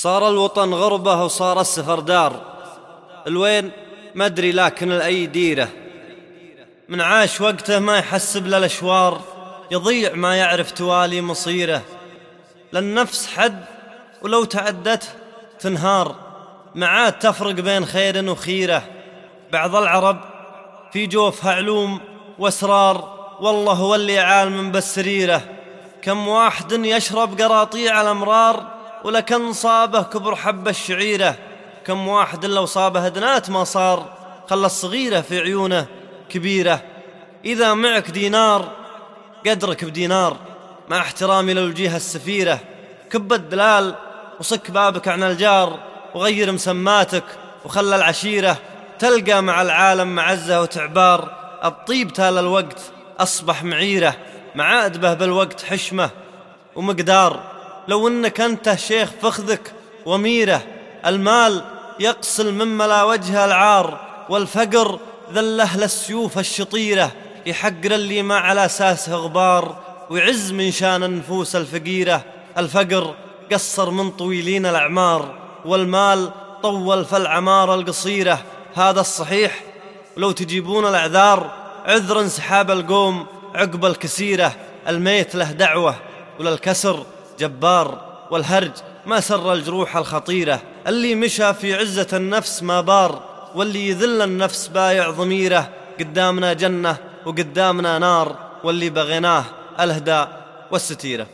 صار الوطن غربة وصار السفر دار. الوين؟ ما أدري لكن الاي ديره من عاش وقته ما يحسب للاشوار يضيع ما يعرف توالي مصيره. للنفس حد ولو تعدته تنهار. معاد تفرق بين خير وخيره. بعض العرب في جوفها علوم وأسرار. والله هو اللي عالم بالسريره كم واحد يشرب قراطيع الأمرار ولكن صابه كبر حب الشعيرة. كم واحد لو صابه دنات ما صار خلى الصغيرة في عيونه كبيرة. إذا معك دينار قدرك بدينار. مع احترامي للجهة السفيرة. كب الدلال وصك بابك عن الجار وغير مسماتك وخلى العشيرة تلقى مع العالم معزة وتعبار. الطيب تال الوقت أصبح معيرة. مع أدبه بالوقت حشمة ومقدار. لو إنك أنت شيخ فخذك وميره المال يقسل مما لا وجه العار والفقر ذله للسيوف الشطيرة يحقر اللي ما على اساسه غبار ويعز من شان النفوس الفقيرة. الفقر قصر من طويلين الأعمار والمال طول في العماره القصيرة. هذا الصحيح؟ ولو تجيبون الأعذار عذر انسحاب القوم عقب الكسيرة. الميت له دعوة وللكسر جبار والهرج ما سر الجروح الخطيرة. اللي مشى في عزة النفس ما بار واللي يذل النفس بايع ضميره. قدامنا جنة وقدامنا نار واللي بغيناه ألهدى والستيرة.